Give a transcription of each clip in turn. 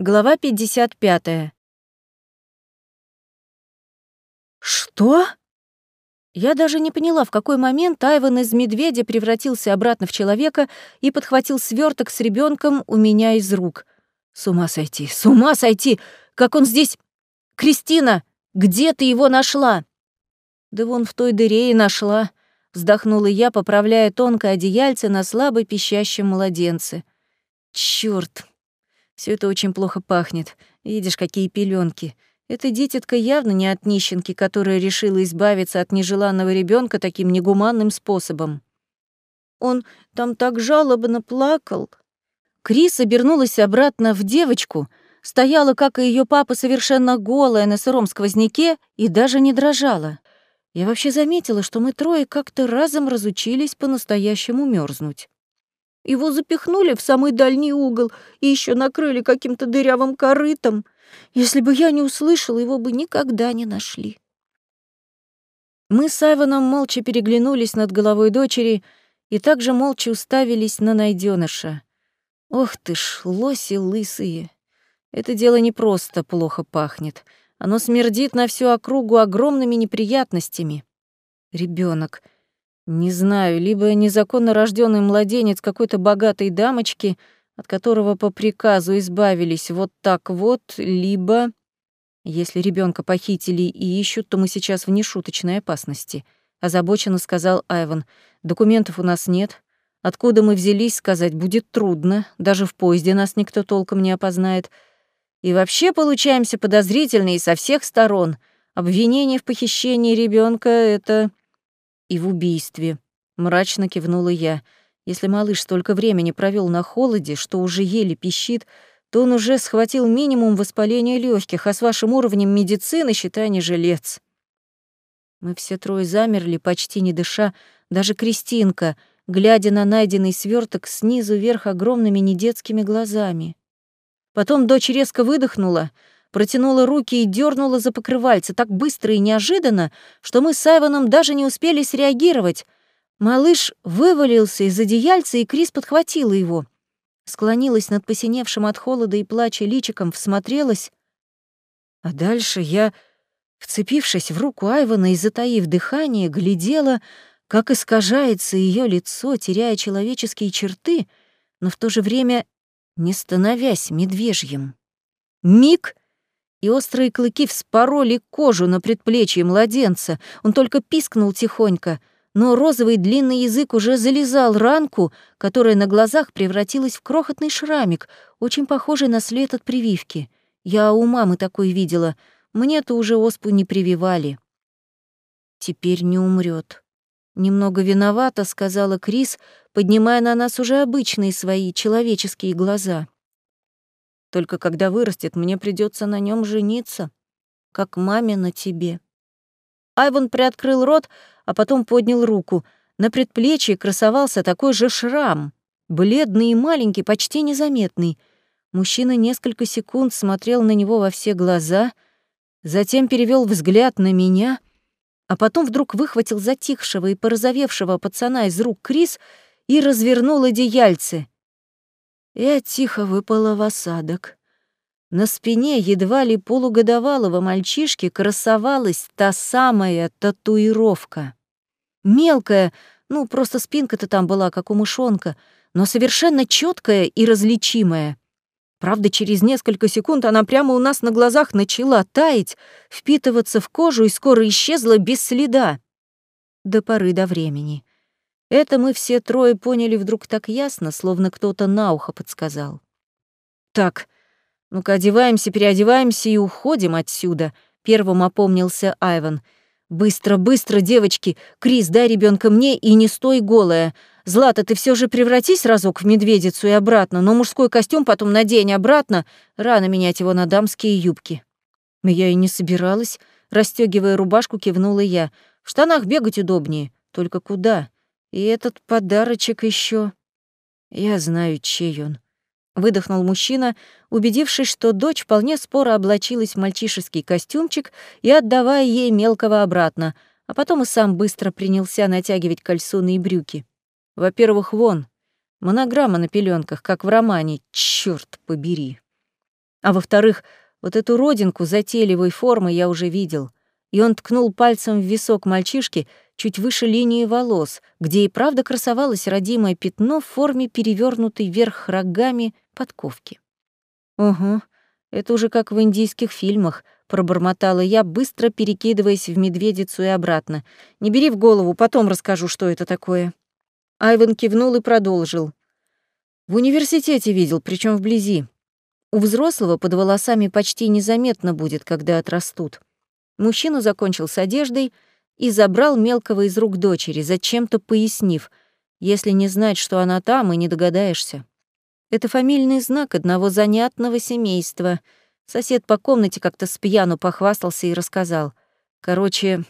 Глава 55. Что? Я даже не поняла, в какой момент Айван из медведя превратился обратно в человека и подхватил сверток с ребенком у меня из рук. С ума сойти, с ума сойти! Как он здесь... Кристина, где ты его нашла? Да вон в той дыре и нашла, вздохнула я, поправляя тонкое одеяльце на слабо пищащем младенце. Чёрт, все это очень плохо пахнет. Видишь, какие пеленки. Эта дитятка явно не от нищенки, которая решила избавиться от нежеланного ребенка таким негуманным способом. Он там так жалобно плакал. Крис обернулась обратно в девочку, стояла, как и ее папа, совершенно голая на сыром сквозняке и даже не дрожала. Я вообще заметила, что мы трое как-то разом разучились по-настоящему мерзнуть. Его запихнули в самый дальний угол и еще накрыли каким-то дырявым корытом. Если бы я не услышала, его бы никогда не нашли. Мы с Айваном молча переглянулись над головой дочери и также молча уставились на найденыша. Ох ты ж, лоси лысые. Это дело не просто плохо пахнет. Оно смердит на всю округу огромными неприятностями. Ребенок. Не знаю, либо незаконно рожденный младенец какой-то богатой дамочки, от которого по приказу избавились вот так вот, либо... Если ребенка похитили и ищут, то мы сейчас в нешуточной опасности. Озабоченно сказал Айван. Документов у нас нет. Откуда мы взялись, сказать будет трудно. Даже в поезде нас никто толком не опознает. И вообще получаемся подозрительные со всех сторон. Обвинение в похищении ребенка это и в убийстве. Мрачно кивнула я. Если малыш столько времени провел на холоде, что уже еле пищит, то он уже схватил минимум воспаления легких, а с вашим уровнем медицины, считай, не жилец. Мы все трое замерли, почти не дыша, даже Кристинка, глядя на найденный сверток снизу вверх огромными недетскими глазами. Потом дочь резко выдохнула — протянула руки и дернула за покрывальце так быстро и неожиданно, что мы с Айваном даже не успели среагировать. Малыш вывалился из одеяльца, и Крис подхватила его. Склонилась над посиневшим от холода и плача личиком, всмотрелась. А дальше я, вцепившись в руку Айвана и затаив дыхание, глядела, как искажается ее лицо, теряя человеческие черты, но в то же время не становясь медвежьим. Миг, и острые клыки вспороли кожу на предплечье младенца. Он только пискнул тихонько, но розовый длинный язык уже залезал ранку, которая на глазах превратилась в крохотный шрамик, очень похожий на след от прививки. Я у мамы такой видела. Мне-то уже оспу не прививали. Теперь не умрет. Немного виновата, сказала Крис, поднимая на нас уже обычные свои человеческие глаза. Только когда вырастет, мне придется на нем жениться, как маме на тебе». Айван приоткрыл рот, а потом поднял руку. На предплечье красовался такой же шрам, бледный и маленький, почти незаметный. Мужчина несколько секунд смотрел на него во все глаза, затем перевел взгляд на меня, а потом вдруг выхватил затихшего и порозовевшего пацана из рук Крис и развернул одеяльце. Я тихо выпала в осадок. На спине едва ли полугодовалого мальчишки красовалась та самая татуировка. Мелкая, ну, просто спинка-то там была, как у мышонка, но совершенно четкая и различимая. Правда, через несколько секунд она прямо у нас на глазах начала таять, впитываться в кожу и скоро исчезла без следа. До поры до времени. Это мы все трое поняли вдруг так ясно, словно кто-то на ухо подсказал. «Так, ну-ка одеваемся, переодеваемся и уходим отсюда», — первым опомнился Айван. «Быстро, быстро, девочки! Крис, дай ребенка мне и не стой голая. Злата, ты все же превратись разок в медведицу и обратно, но мужской костюм потом надень обратно. Рано менять его на дамские юбки». Я и не собиралась. Расстегивая рубашку, кивнула я. В штанах бегать удобнее. Только куда? И этот подарочек еще. Я знаю, чей он. Выдохнул мужчина, убедившись, что дочь вполне споро облачилась в мальчишеский костюмчик и отдавая ей мелкого обратно, а потом и сам быстро принялся натягивать кальсоны и брюки. Во-первых, вон, монограмма на пеленках, как в романе, черт побери. А во-вторых, вот эту родинку затейливой формы я уже видел. И он ткнул пальцем в висок мальчишки чуть выше линии волос, где и правда красовалось родимое пятно в форме перевернутой вверх рогами подковки. Угу, это уже как в индийских фильмах, пробормотала я, быстро перекидываясь в медведицу и обратно. Не бери в голову, потом расскажу, что это такое. Айвен кивнул и продолжил. В университете видел, причем вблизи. У взрослого под волосами почти незаметно будет, когда отрастут. Мужчина закончил с одеждой и забрал мелкого из рук дочери, зачем-то пояснив, если не знать, что она там, и не догадаешься. Это фамильный знак одного занятного семейства. Сосед по комнате как-то с пьяну похвастался и рассказал. Короче,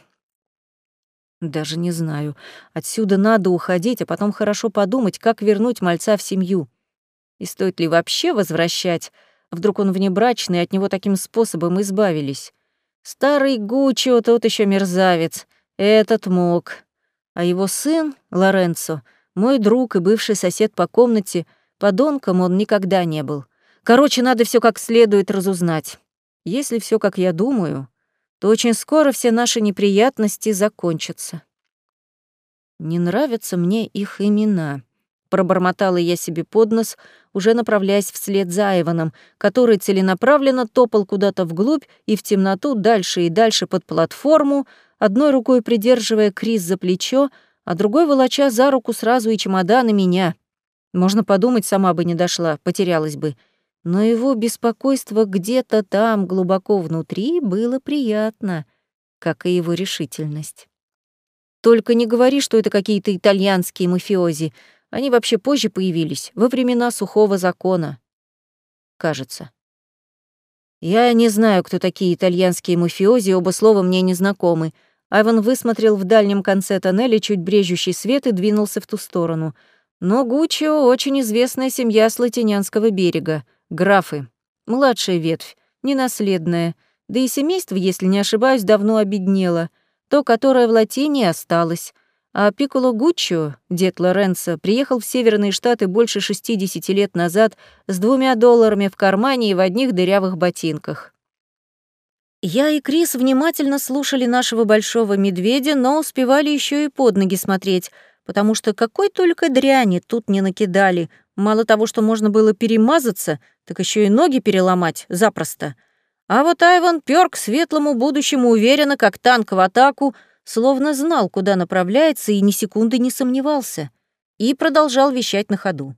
даже не знаю. Отсюда надо уходить, а потом хорошо подумать, как вернуть мальца в семью. И стоит ли вообще возвращать? Вдруг он внебрачный, от него таким способом избавились. Старый Гуччо тот еще мерзавец. Этот мог. А его сын, Лоренцо, мой друг и бывший сосед по комнате, подонком он никогда не был. Короче, надо все как следует разузнать. Если все как я думаю, то очень скоро все наши неприятности закончатся. Не нравятся мне их имена. Пробормотала я себе под нос, уже направляясь вслед за Айваном, который целенаправленно топал куда-то вглубь и в темноту дальше и дальше под платформу, одной рукой придерживая Крис за плечо, а другой волоча за руку сразу и чемодан и меня. Можно подумать, сама бы не дошла, потерялась бы. Но его беспокойство где-то там, глубоко внутри, было приятно, как и его решительность. «Только не говори, что это какие-то итальянские мафиози», они вообще позже появились, во времена сухого закона. Кажется. Я не знаю, кто такие итальянские мафиози, оба слова мне не знакомы. Айван высмотрел в дальнем конце тоннеля чуть брежущий свет и двинулся в ту сторону. Но Гуччо — очень известная семья с Латинянского берега. Графы. Младшая ветвь, ненаследная. Да и семейство, если не ошибаюсь, давно обеднело. То, которое в Латине, осталось. А Пикколо Гуччо, дед Лоренцо, приехал в Северные Штаты больше 60 лет назад с двумя долларами в кармане и в одних дырявых ботинках. Я и Крис внимательно слушали нашего большого медведя, но успевали еще и под ноги смотреть, потому что какой только дряни тут не накидали. Мало того, что можно было перемазаться, так еще и ноги переломать запросто. А вот Айван пёр к светлому будущему уверенно, как танк в атаку — словно знал, куда направляется и ни секунды не сомневался, и продолжал вещать на ходу.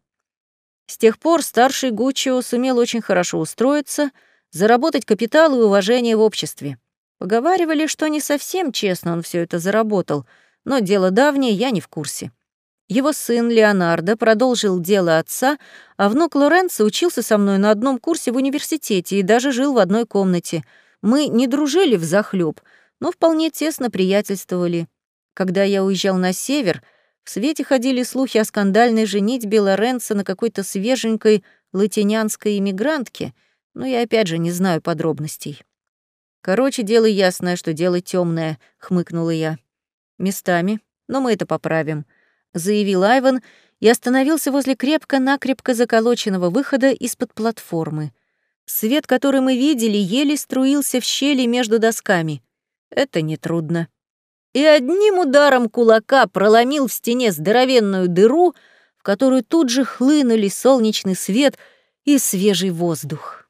С тех пор старший Гуччо сумел очень хорошо устроиться, заработать капитал и уважение в обществе. Поговаривали, что не совсем честно он все это заработал, но дело давнее, я не в курсе. Его сын Леонардо продолжил дело отца, а внук Лоренцо учился со мной на одном курсе в университете и даже жил в одной комнате. Мы не дружили в захлеб, но вполне тесно приятельствовали. Когда я уезжал на север, в свете ходили слухи о скандальной женитьбе Лоренцо на какой-то свеженькой латинянской иммигрантке, но я опять же не знаю подробностей. «Короче, дело ясное, что дело темное, хмыкнула я. «Местами, но мы это поправим», — заявил Айван и остановился возле крепко-накрепко заколоченного выхода из-под платформы. Свет, который мы видели, еле струился в щели между досками. Это нетрудно. И одним ударом кулака проломил в стене здоровенную дыру, в которую тут же хлынули солнечный свет и свежий воздух.